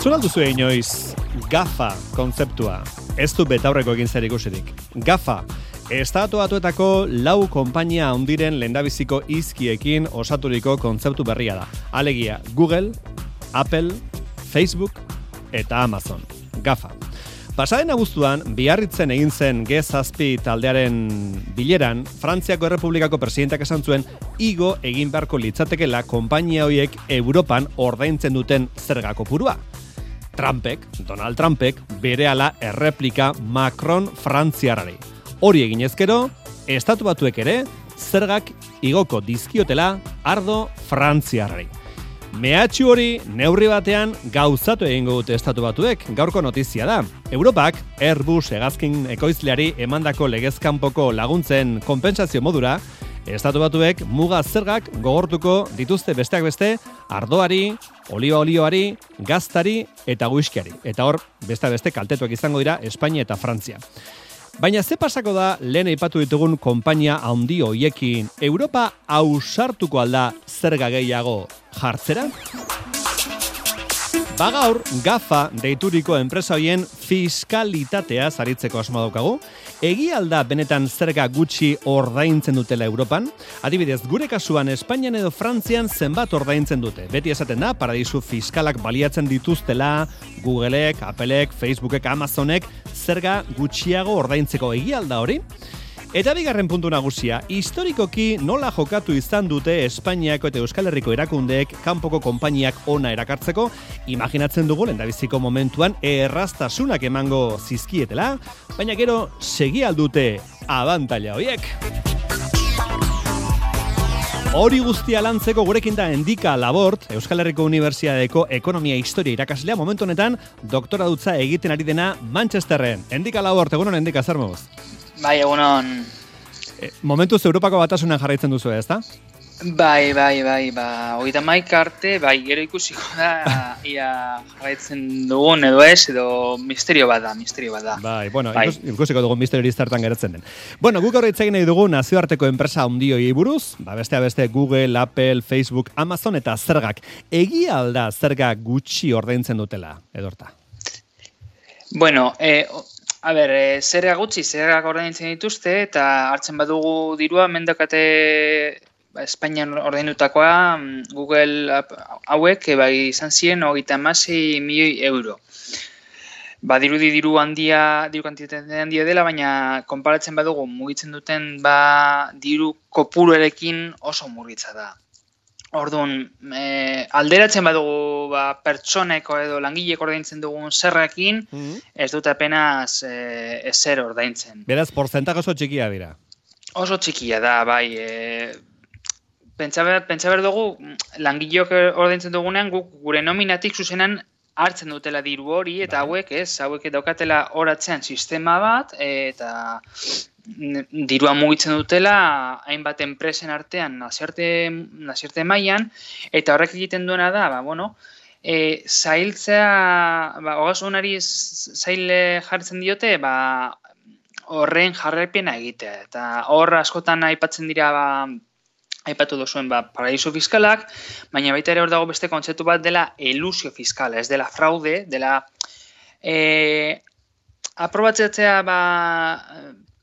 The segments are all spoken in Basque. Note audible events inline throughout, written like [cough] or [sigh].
Entzun alduzu inoiz GAFA kontzeptua. Ez du betaurreko egin zer ikusirik. GAFA, Estatu batuetako lau konpainia handiren lendabiziko izkiekin osaturiko kontzeptu berria da. Alegia, Google, Apple, Facebook eta Amazon. GAFA. Pasaden abuztuan, biarritzen egin zen gezazpi taldearen bileran, Frantziako Errepublikako presidentak esan zuen, igo egin beharko litzatekela konpainia horiek Europan ordaintzen duten zergako purua. Trumpek, Donald Trumpek, bere ala erreplika Macron Frantziarari. Hori egin ezkero, estatu batuek ere, zergak igoko dizkiotela ardo Frantziarari. Mehatxu hori neurri batean gauzatu egingo dute estatu batuek, gaurko notizia da. Europak Airbus hegazkin ekoizleari emandako legezkanpoko laguntzen kompensazio modura, estatu batuek muga zergak gogortuko dituzte besteak beste ardoari, olioa olioari, gaztari eta guiskiari. Eta hor, beste beste kaltetuak izango dira Espainia eta Frantzia. Baina ze pasako da lehen aipatu ditugun konpainia handi hoiekin Europa ausartuko alda zerga gehiago jartzera? Bagaur, GAFA deituriko enpresa hoien fiskalitatea zaritzeko asma daukagu. Egi alda benetan zerga gutxi ordaintzen dutela Europan? Adibidez, gure kasuan Espainian edo Frantzian zenbat ordaintzen dute. Beti esaten da, paradisu fiskalak baliatzen dituztela, Googleek, Appleek, Facebookek, Amazonek, zerga gutxiago ordaintzeko egi alda hori? Eta bigarren puntu nagusia, historikoki nola jokatu izan dute Espainiako eta Euskal Herriko erakundeek kanpoko konpainiak ona erakartzeko, imaginatzen dugu lendabiziko momentuan errastasunak emango zizkietela, baina gero segi aldute abantalla horiek. Hori guztia lantzeko gurekin da Endika Labort, Euskal Herriko Unibertsiadeko Ekonomia Historia irakaslea momentu honetan doktora dutza egiten ari dena Manchesterren. Endika Labort, egunon Endika, zer Bai, egunon. E, momentuz Europako batasunan jarraitzen duzu, ez da? Bai, bai, bai, ba, oita maik arte, bai, gero ikusiko da, ia jarraitzen dugun edo ez, edo misterio bat da, misterio bat da. Bai, bueno, bai. ikusiko dugun misterio izartan geratzen den. Bueno, guk horretzegin nahi dugu nazioarteko enpresa hundioi buruz, ba, beste beste Google, Apple, Facebook, Amazon eta zergak. Egia alda zerga gutxi ordaintzen dutela, edorta? Bueno, eh, A ber, e, zerga gutxi, zerga ordaintzen dituzte, eta hartzen badugu dirua, mendakate ba, Espainian ordainutakoa mm, Google hauek, e, bai izan ziren, hogeita masei milioi euro. Ba, dirudi diru handia, diru kantitate handia dela, baina konparatzen badugu mugitzen duten ba, diru kopuruarekin oso murgitza da. Orduan, e, alderatzen badugu ba, pertsoneko edo langileko ordaintzen dugun zerrekin, mm ez dut apenas e, ezer ordaintzen. Beraz, porzentak oso txikia dira? Oso txikia da, bai. E, pentsa, behar dugu, langileok ordaintzen dugunean, guk gure nominatik zuzenan hartzen dutela diru hori, eta bai. hauek, ez, hauek daukatela horatzean sistema bat, eta dirua mugitzen dutela hainbat enpresen artean naziarte, naziarte mailan eta horrek egiten duena da, ba, bueno, e, zailtzea, ba, hogasunari zaile jartzen diote, ba, horren jarrepena egitea. Eta hor askotan aipatzen dira ba, aipatu duzuen ba, paradiso fiskalak, baina baita ere hor dago beste kontzeptu bat dela elusio fiskala, ez dela fraude, dela e, aprobatzatzea ba,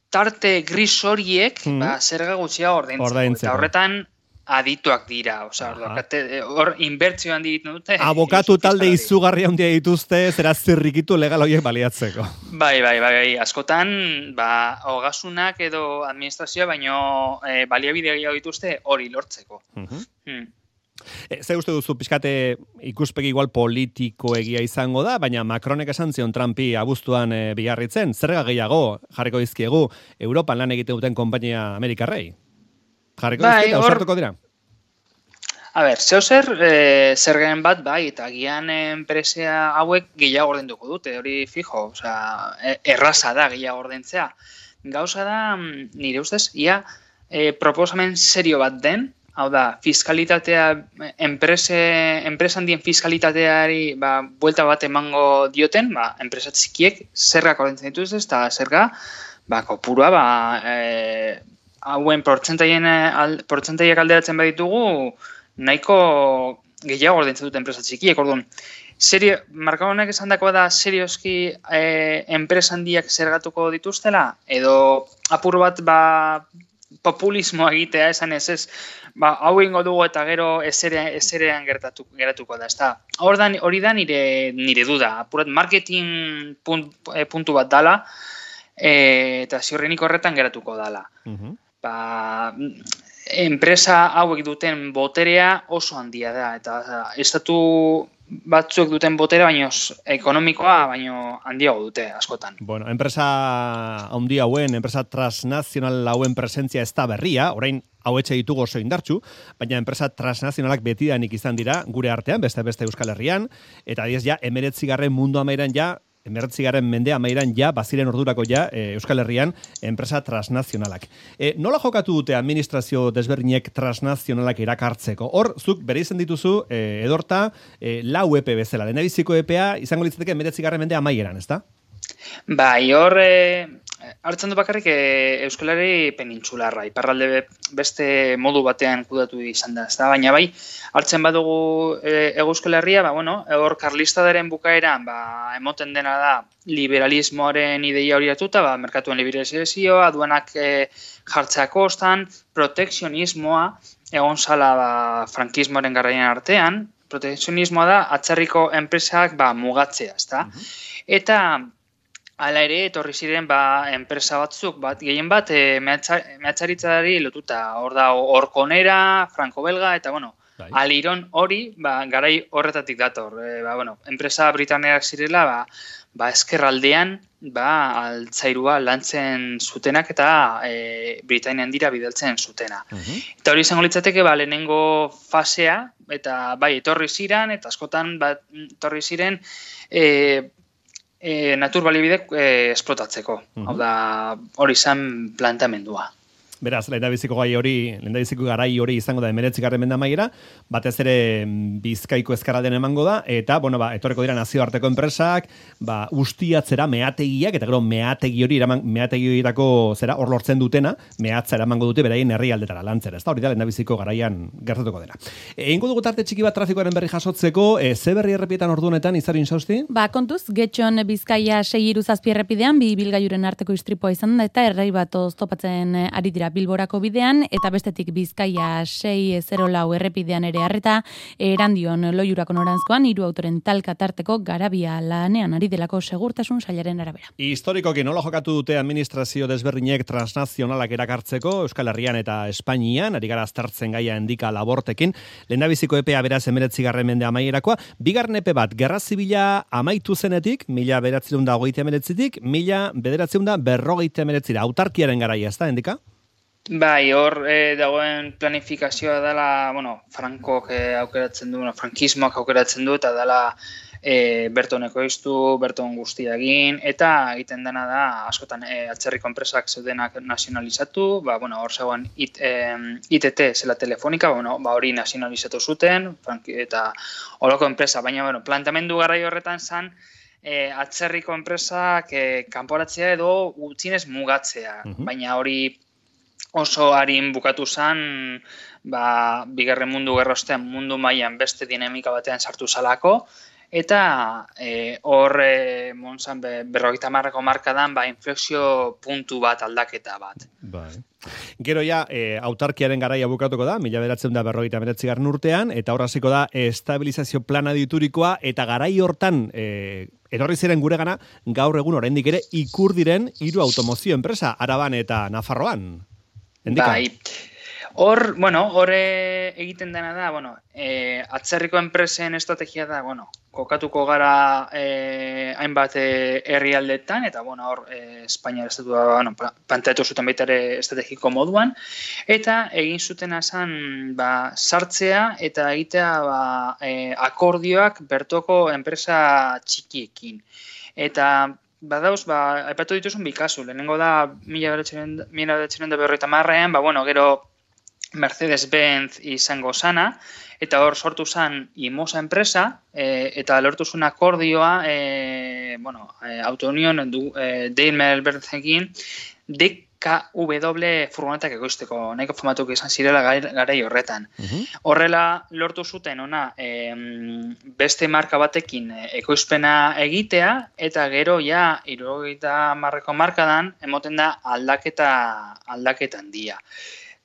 tarte gris horiek mm ba, zerga gutxia ordaintzeko. Eta horretan adituak dira, osea, hor inbertzio handi ditu dute. [laughs] Abokatu talde izugarri handia dituzte, zera zirrikitu legal horiek baliatzeko. Bai, bai, bai, bai, askotan, ba, hogasunak edo administrazioa, baino e, baliabide gehiago dituzte hori lortzeko. Mm E, ze uste duzu, pixkate ikuspegi igual politiko egia izango da, baina Macronek esan zion Trumpi abuztuan e, bigarritzen, zerga gehiago jarriko dizkiegu Europan lan egite duten konpainia Amerikarrei? Jarriko bai, dizkieta, osartuko dira? A ber, zeu zer, e, zer bat, bai, eta gian enpresea hauek gehiago ordenduko dute, hori fijo, oza, e, erraza da gehiago ordentzea. Gauza da, mm, nire ustez, ia, e, proposamen serio bat den, Hau da, fiskalitatea, enprese, enpresan dien fiskalitateari ba, buelta bat emango dioten, ba, enpresa txikiek zerga korrentzen dituz ez, eta zerga, ba, kopurua, ba, e, hauen portzentaiek alderatzen baditugu, nahiko gehiago ordaintzen dute enpresa txikiek, orduan, serio, marka honek esan dakoa da serioski e, enpresa handiak zergatuko dituztela, edo apur bat ba, populismo egitea esan ez ez, ba, hau ingo dugu eta gero ezerean, ezerean gertatu, geratuko da, ezta. hori da nire, nire duda, apurat marketing punt, e, puntu bat dala, e, eta ziurrenik horretan geratuko dala. Uh Ba, enpresa hauek duten boterea oso handia da, eta estatu batzuk duten botera, baino ekonomikoa, baino handiago dute askotan. Bueno, enpresa handi hauen, enpresa transnazional hauen presentzia ez da berria, orain hau etxe ditugu oso indartxu, baina enpresa transnazionalak betidanik izan dira gure artean, beste beste Euskal Herrian, eta diez ja, emeretzigarren mundu amairan ja, emertzigaren mende amairan ja, baziren ordurako ja, e, Euskal Herrian, enpresa transnazionalak. E, nola jokatu dute administrazio desberdinek transnazionalak irakartzeko? Hor, zuk bere izan dituzu, e, edorta, e, lau EPE bezala, denebiziko EPEA, izango litzateke emeretzigarren mende amaieran, ezta? Bai, hor, e, hartzen du bakarrik e, Euskalari penintsularra, iparralde beste modu batean kudatu izan da, ezta? baina bai, hartzen badugu e, Euskal Herria, ba, bueno, hor karlistadaren bukaeran, ba, emoten dena da liberalismoaren ideia hori atuta, ba, merkatuen liberalizazio, aduanak e, jartzea kostan, protekzionismoa, egon zala ba, frankismoaren garraien artean, protekzionismoa da, atzarriko enpresak ba, mugatzea, ezta? Mhm. Eta Hala ere, etorri ziren ba, enpresa batzuk, bat, gehien bat, e, mehatxaritzari lotuta. Hor da, Orkonera, Franco Belga, eta bueno, bai. aliron hori, ba, garai horretatik dator. E, ba, bueno, enpresa britaneak zirela, ba, ba, eskerraldean, ba, altzairua lantzen zutenak eta e, Britainian dira bidaltzen zutena. Uh Eta hori izango litzateke, ba, lehenengo fasea, eta bai, etorri ziren, eta askotan, ba, etorri ziren, e, e, natur balibidek e, esplotatzeko. Hau da, hori izan plantamendua. Beraz, lehen biziko gai hori, lehen biziko garai hori izango da emeretzi garren benda maiera, batez ere mm, bizkaiko ezkaralden emango da, eta, bueno, ba, etorreko dira nazioarteko enpresak, ba, ustiatzera meategiak, eta gero meategi hori, eraman, meategi hori zera, hor lortzen dutena, mehatza eramango dute, beraien herri aldetara lantzera, ez da, hori da, lehen biziko garaian gertatuko dena. Egin dugu tarte txiki bat trafikoaren berri jasotzeko, e, ze berri errepietan ordunetan, izarin sausti? Ba, kontuz, getxon bizkaia segi iruzazpi errepidean, bi bilgaiuren arteko istripoa izan da, eta errai bat oztopatzen ari dira Bilborako bidean eta bestetik Bizkaia 604 lau errepidean ere harreta erandion loiurako norantzkoan hiru autoren talka tarteko garabia lanean ari delako segurtasun sailaren arabera. Historikoki nola jokatu dute administrazio desberdinek transnazionalak erakartzeko Euskal Herrian eta Espainian, ari gara aztertzen gaia endika labortekin, lehendabiziko EPA beraz emeretzi garren mende amaierakoa, bigarren epe bat, gerra zibila amaitu zenetik, mila beratzen da hogeite emeretzitik, mila bederatzen da berrogeite emeretzira, autarkiaren garaia, ez da, endika? Bai, hor e, dagoen planifikazioa dela, bueno, Franko e, aukeratzen du, bueno, frankismoak aukeratzen du, eta dela e, bertoneko iztu, berton guztia egin, eta egiten dena da, askotan e, atzerriko enpresak zeudenak nazionalizatu, ba, bueno, hor zegoen it, e, ITT zela telefonika, bueno, ba, hori nazionalizatu zuten, eta horoko enpresa, baina, bueno, plantamendu garrai horretan zan, e, atzerriko enpresak e, kanporatzea edo utzinez mugatzea, baina hori oso harin bukatu zen, ba, bigarren mundu gerrostean mundu mailan beste dinamika batean sartu zalako, eta e, hor e, monzan be, berrogeita marrako markadan ba, inflexio puntu bat aldaketa bat. Bai. Gero ja, e, autarkiaren garaia bukatuko da, mila beratzen da berrogeita meretzigarren urtean, eta hor hasiko da estabilizazio plana diturikoa, eta garai hortan e, erorri ziren gure gana, gaur egun oraindik ere ikur diren hiru automozio enpresa, Araban eta Nafarroan. Endika. Bai. Hor, bueno, hor egiten dena da, bueno, e, atzerriko enpresen estrategia da, bueno, kokatuko gara e, hainbat e, herrialdetan eta bueno, hor e, Espainia estatua, bueno, planteatu zuten baita ere estrategiko moduan eta egin zuten izan ba, sartzea eta egitea ba, e, akordioak bertoko enpresa txikiekin. Eta badauz, ba, aipatu dituzun bi kasu. Lehenengo da, mila beretzen da berroita marrean, ba, bueno, gero Mercedes-Benz izango sana, eta hor sortu zen imosa enpresa, e, eta lortu zuen akordioa, e, bueno, e, autonion, du, e, Daimler Berzekin, de KW furgonetak ekoizteko, nahiko famatuk izan zirela garai horretan. Horrela lortu zuten ona beste marka batekin eh, ekoizpena egitea, eta gero ja, irurogeita marreko markadan, emoten da aldaketa aldaketan dia.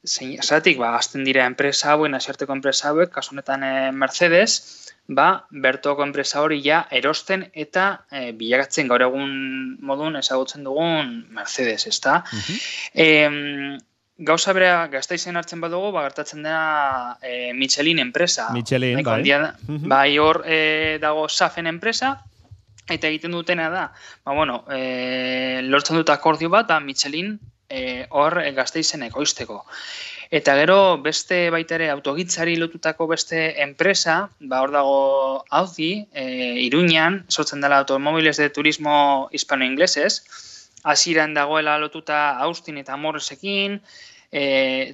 Zeratik, ba, azten dira enpresa hauen, asiarteko enpresa hauek, kasunetan eh, Mercedes, ba, bertoko enpresa hori ja erosten eta e, bilagatzen gaur egun modun ezagutzen dugun Mercedes, ezta? Uh gauza berea gaztaizen hartzen badugu, ba, gertatzen da e, Michelin enpresa. Michelin, bai. bai hor e, dago Safen enpresa, eta egiten dutena da, ba, bueno, e, lortzen dut akordio bat, ba, Michelin hor e, gaztaizen ekoizteko. Eta gero beste baita ere autogitzari lotutako beste enpresa, ba hor dago Audi, e, Iruñan, sortzen dela automobiles de turismo hispano-ingleses, hasieran dagoela lotuta Austin eta Morrisekin, e,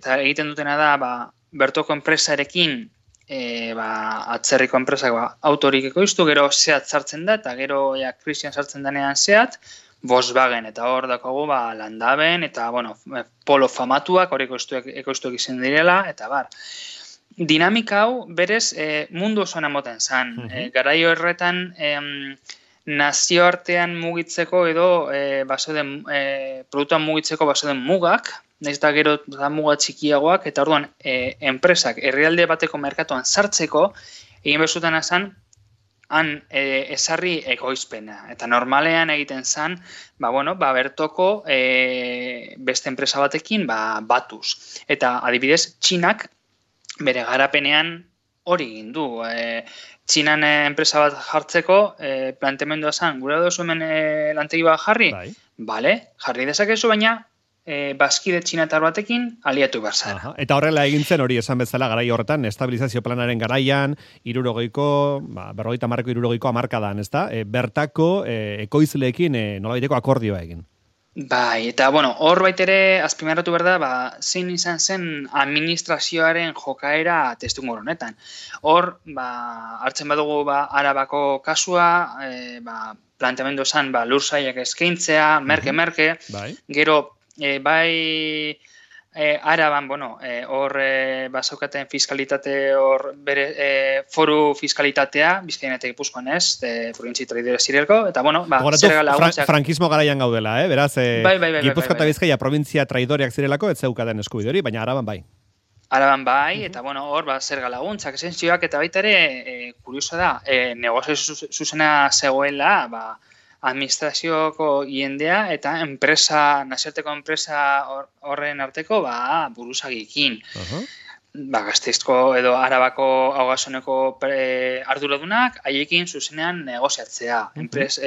eta egiten dutena da ba, bertoko enpresarekin e, ba, atzerriko enpresak ba, autorik ekoiztu, gero zehat sartzen da, eta gero ja, Christian sartzen denean zehat, Volkswagen eta hor dakogu ba, landaben eta bueno, eh, polo famatuak hori ekoiztuak izan direla eta bar. Dinamika hau berez e, mundu osoan emoten zan. Mm -hmm. garai horretan em, nazioartean mugitzeko edo e, baso den, e, produktuan mugitzeko baso den mugak, nahiz da gero da muga txikiagoak eta orduan e, enpresak herrialde bateko merkatuan sartzeko egin bezutan azan han e, esarri egoizpena. Eta normalean egiten zan, ba, bueno, ba, bertoko e, beste enpresa batekin ba, batuz. Eta adibidez, txinak bere garapenean hori egin du. E, txinan enpresa bat jartzeko e, plantemendua zan, gure dozu hemen e, lantegi bat jarri? Bai. Bale, jarri dezakezu, baina e, baskide txinatar batekin aliatu behar Eta horrela egin zen hori esan bezala garai horretan, estabilizazio planaren garaian, irurogeiko, ba, berrogeita marreko irurogeiko amarkadan, ez da? E, bertako e, ekoizleekin e, nolabaiteko akordioa egin. Bai, eta bueno, hor baitere azpimarratu behar da, ba, zein izan zen administrazioaren jokaera testu honetan. Hor, ba, hartzen badugu ba, arabako kasua, e, ba, planteamendu zen ba, lursaiak eskaintzea, merke-merke, bai. gero e, bai e, araban, bueno, e, hor e, basaukaten fiskalitate hor bere e, foru fiskalitatea, bizkain eta gipuzkoan ez, de provintzi traidore zirelko, eta bueno, ba, zerga laguntzak. Fra frankismo garaian gaudela, eh? beraz, e, bai, bai, bai, bai gipuzko eta bai, bai. bizkaia provintzia traidoreak zirelako, ez zeukaden eskubidori, baina araban bai. Araban bai, eta bueno, hor, ba, zerga laguntzak, esentzioak, eta baita ere, e, kurioso da, e, negozio zuzena zegoela, ba, administrazioko jendea eta enpresa, nazioarteko enpresa horren arteko ba, buruzagikin. Uh Ba, gazteizko edo arabako haugasoneko arduradunak haiekin zuzenean negoziatzea, uh Enpres,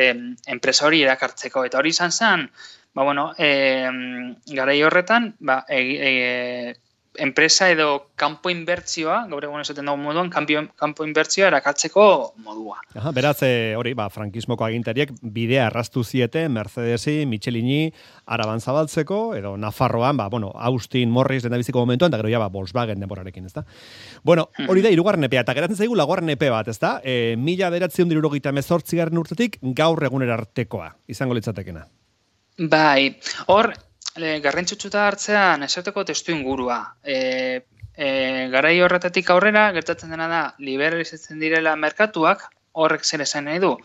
enpresa hori erakartzeko. Eta hori izan zen, ba, bueno, e, garai horretan, ba, e, e, enpresa edo kanpo inbertzioa, gaur egun esaten dago moduan, kanpo inbertzioa erakatzeko modua. Aha, beraz, e, hori, ba, frankismoko agintariek bidea arrastu ziete Mercedesi, Michelini, araban zabaltzeko, edo Nafarroan, ba, bueno, Austin, Morris, biziko momentuan, eta gero ja, ba, Volkswagen denborarekin, ez da? Bueno, hori da, hmm. irugarren epea, eta geratzen zaigu laguarren epe bat, ez da? E, mila beratzen dirurogita mezortzigarren urtetik, gaur egunera artekoa, izango litzatekena. Bai, hor, e, garrantzitsuta hartzea nesarteko testu ingurua. E, e, garai horretatik aurrera, gertatzen dena da, liberalizatzen direla merkatuak, horrek zer esan nahi du.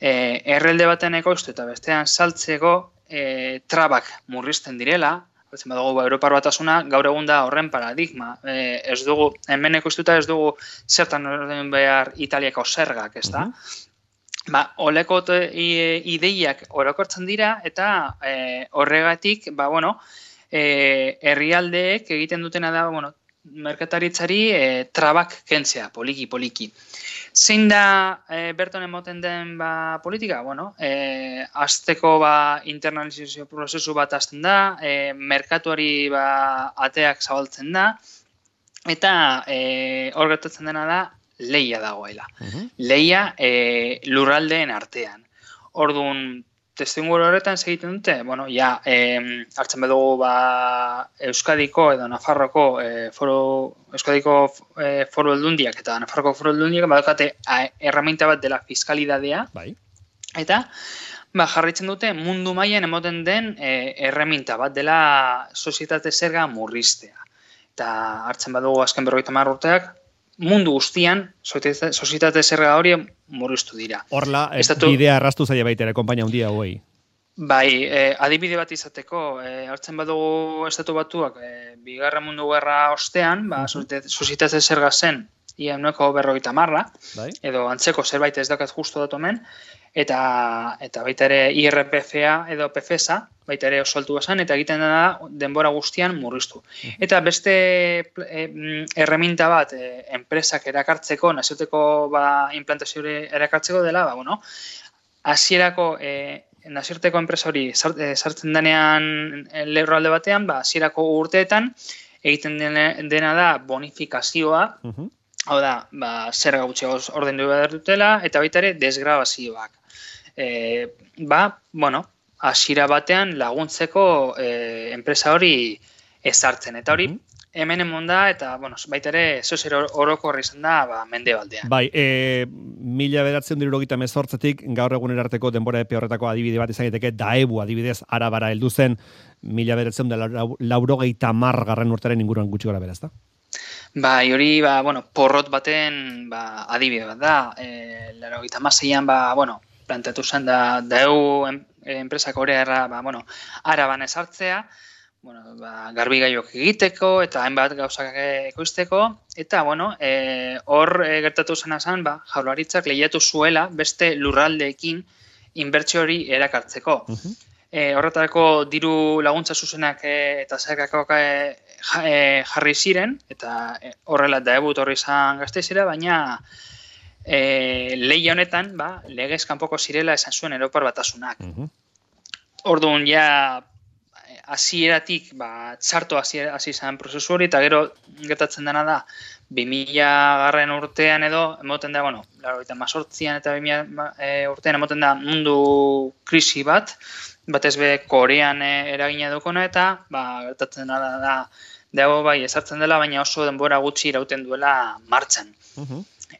E, errelde baten ekoiztu eta bestean saltzeko e, trabak murrizten direla, Batzen badugu, ba, Europar batasuna gaur egun da horren paradigma. E, ez dugu, hemen ekoiztuta ez dugu zertan behar Italiako zergak, ez da? Ba, oleko ideiak orokortzen dira eta e, horregatik, ba, bueno, e, herrialdeek egiten dutena da, bueno, merkataritzari e, trabak kentzea, poliki, poliki. Zein da e, berton emoten den ba, politika? Bueno, e, azteko ba, internalizazio prozesu bat azten da, e, merkatuari ba, ateak zabaltzen da, eta e, hor gertatzen dena da, leia dagoela. Leia e, lurraldeen artean. Orduan, testinguru horretan segiten dute, bueno, ja, e, hartzen bedugu ba, Euskadiko edo Nafarroko e, foro, Euskadiko e, foro eldundiak eta Nafarroko foro eldundiak badokate erraminta bat dela fiskalidadea. Bai. Eta, ba, jarritzen dute mundu mailan emoten den e, erreminta bat dela sozietate zerga murriztea. Eta hartzen badugu azken berroita urteak, mundu guztian sozietate zerga hori murriztu dira. Horla, Estatu... bidea arrastu zaila baita ere, kompainia hundia hoi. Bai, eh, adibide bat izateko, eh, hartzen badugu estatu batuak, eh, bigarra mundu gerra ostean, ba, sozietate zerga zen, ia berroita marra, bai. edo antzeko zerbait ez dakat justo datu hemen, eta, eta baita ere IRPFA edo PFSA, baita ere osoltu esan, eta egiten da denbora guztian murriztu. Eta beste e, erreminta bat, e, enpresak erakartzeko, nazioteko ba, implantazio erakartzeko dela, ba, bueno, hasierako e, naziorteko enpresa hori sartzen denean lehro alde batean, ba, hasierako urteetan, egiten dena, da bonifikazioa, Hau da, ba, zer gautxe ordendu behar dutela, eta baita ere desgrabazioak. E, ba, bueno, asira batean laguntzeko e, enpresa hori ezartzen. Eta hori, mhm. hemen emon da, eta, bueno, baita ere, zozer oroko izan da, ba, mende baldean. Bai, e, mila beratzen diru logita mezortzetik, gaur egun erarteko denbora epe horretako adibide bat izan daiteke, daebu adibidez, arabara heldu zen, mila beratzen da laurogeita margarren urtaren inguruan gutxi gara beraz, da? Bai, hori, ba, bueno, porrot baten, ba, adibide bat da. E, Laro gita mazeian, ba, bueno, plantatu zen da, deu enpresak hori erra, ba, bueno, araban esartzea, bueno, ba, garbi gaiok egiteko, eta hainbat gauzak ekoizteko, eta, bueno, e, hor e, gertatu zen azan, ba, jaularitzak lehiatu zuela beste lurraldeekin inbertsio hori erakartzeko. Uh horretarako diru laguntza zuzenak e, eta zergakok e, e, jarri ziren, eta e, horrela da ebut horri izan gazteizera, baina e, lehi honetan, ba, legez kanpoko zirela esan zuen Europar batasunak. Mm -hmm. Orduan, ja, hasieratik ba, txarto hasi izan prozesu hori, eta gero gertatzen dena da, 2000 garren urtean edo, emoten da, bueno, laro, eta mazortzian eta 2000 e, urtean emoten da mundu krisi bat, batez be Korean e, eragina dukona eta ba, gertatzen da, da dago bai ezartzen dela, baina oso denbora gutxi irauten duela martxan.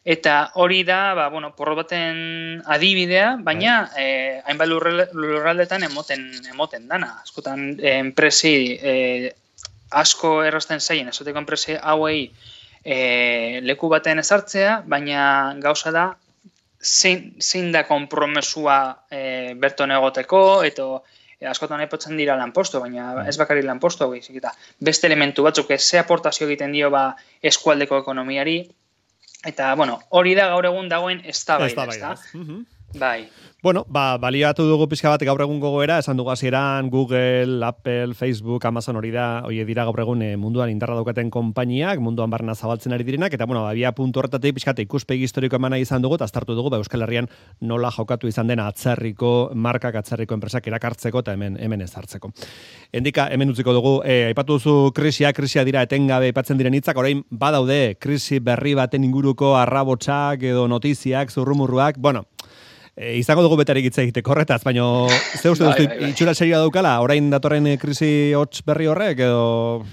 Eta hori da, ba, bueno, porro baten adibidea, baina bai. eh, hainbat lurraldetan emoten, emoten dana. Askotan eh, enpresi eh, asko errazten zaien, esoteko enpresi hauei eh, leku baten ezartzea, baina gauza da zein, zein da kompromesua e, berton egoteko, eta e, askotan epotzen dira lanposto, baina ez bakari lanposto, gizik, eta beste elementu batzuk, ez ze aportazio egiten dio ba, eskualdeko ekonomiari, eta, bueno, hori da gaur egun dagoen ez? Da bai. Bueno, ba, baliatu dugu pixka bat gaur egun gogoera, esan dugu hasieran Google, Apple, Facebook, Amazon hori da, hori dira gaur egun eh, munduan indarra daukaten konpainiak, munduan barna zabaltzen ari direnak, eta bueno, babia puntu horretatik pixka ikuspegi historiko emana izan dugu, eta aztartu dugu, ba, Euskal Herrian nola jokatu izan dena atzerriko markak, atzerriko enpresak erakartzeko, eta hemen, hemen ez hartzeko. Endika, hemen utziko dugu, e, aipatu duzu krisia, krisia dira etengabe aipatzen diren hitzak, orain badaude krisi berri baten inguruko arrabotsak edo notiziak, zurrumurruak, bueno, E, izango dugu betarik hitz egiteko horretaz, baina ze uste bai, bai, bai. itxura serioa daukala, orain datorren krisi hotz berri horrek, edo...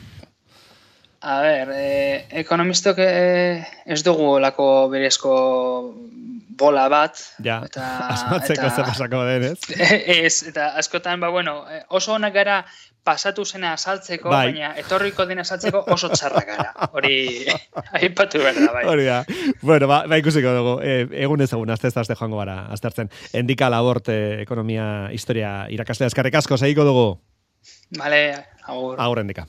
A ber, eh, ekonomistok eh, ez dugu lako berezko bola bat. Ja, eta, [laughs] asmatzeko zer pasako den, ez? [laughs] Ez, eta askotan, ba, bueno, eh, oso onak gara pasatu zena asaltzeko, bai. baina etorriko dena asaltzeko oso txarra gara. Hori, [laughs] aipatu behar da, bai. Hori da. Bueno, ba, ba ikusiko dugu. E, egun ez egun, azte ez joango gara, aztertzen. Endika labort, eh, ekonomia, historia, irakaslea eskarrik asko, segiko dugu. Vale, agur. Agur, endika.